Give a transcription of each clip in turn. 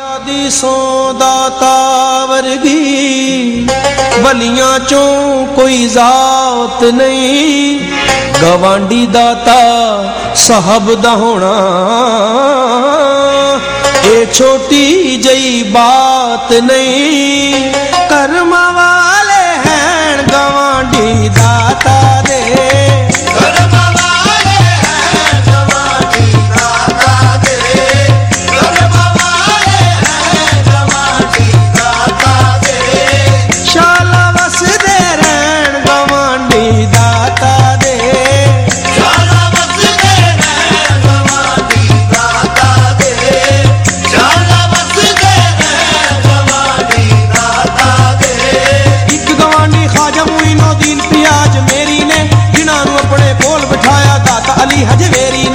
दिसों दातावर भी बलियाँ चों कोई जात नहीं। गवांडी दाता साहब दा होना। ये छोटी जई बात नहीं। कर्म वाले हैं गवांडी दाता। ਆਜ ਮੇਰੀ ਨੇ ਜਿਨ੍ਹਾਂ ਨੂੰ ਆਪਣੇ ਕੋਲ ਬਿਠਾਇਆ ਦਾਤਾ ਅਲੀ ਹਜਵੇਰੀ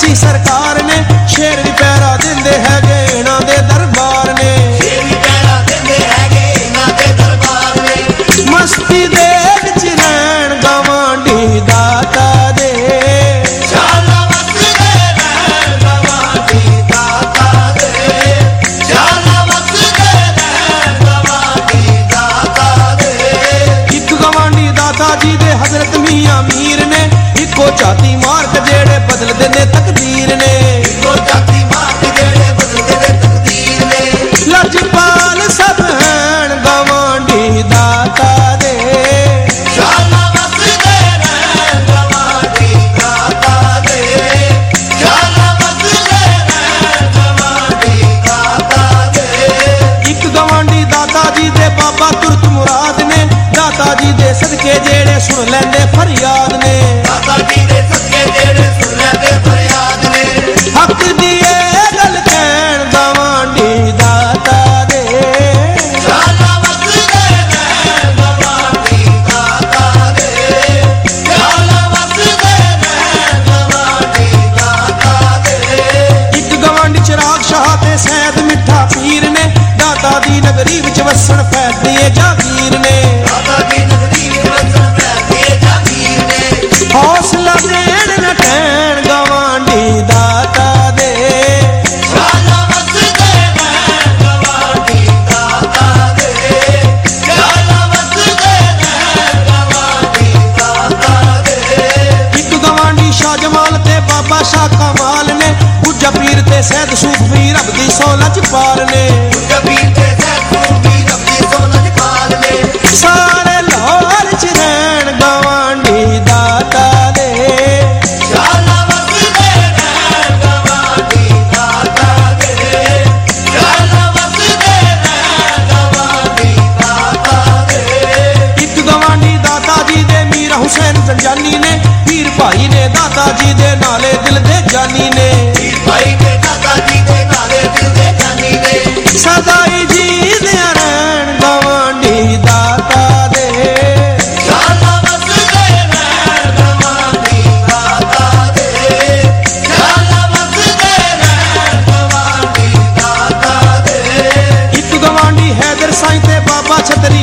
जी सरकार ਜੀ ਦਾਤਾ ਜੀ ਦੇ ਬਾਬਾ ਤੁਰਤ ਮੁਰਾਦ ਨੇ। ਦਾਦਾ ਜੀ ਦੇ ਸਦਕੇ ਜਿਹੜੇ ਸੁਣ ਲੈਂਦੇ ਫਰਿਆਦ ਨੇ। ਨਾਚ ਪਾਰ ਨੇ ¡Chaterina!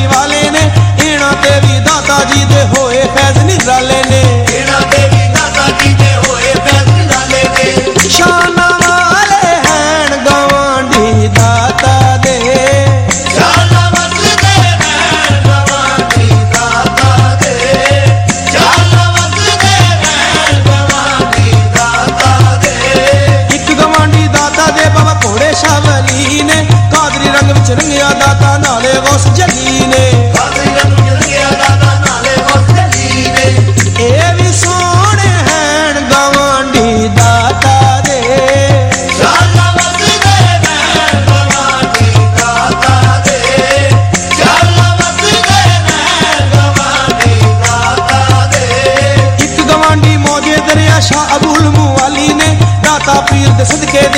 the syndicate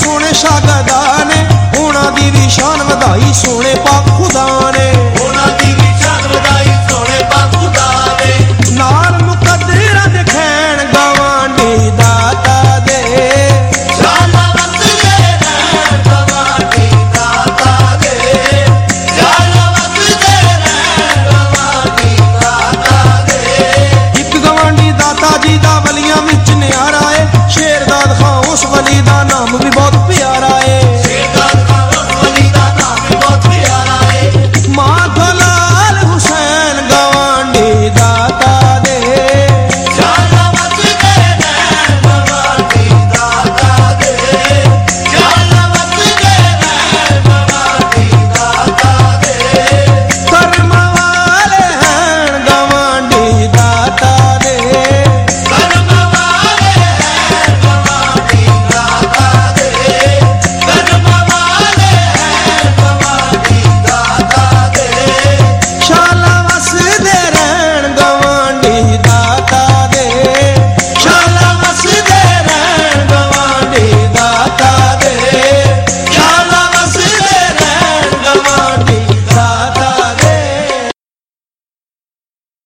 ಸುಣೆ ಸಾಗದ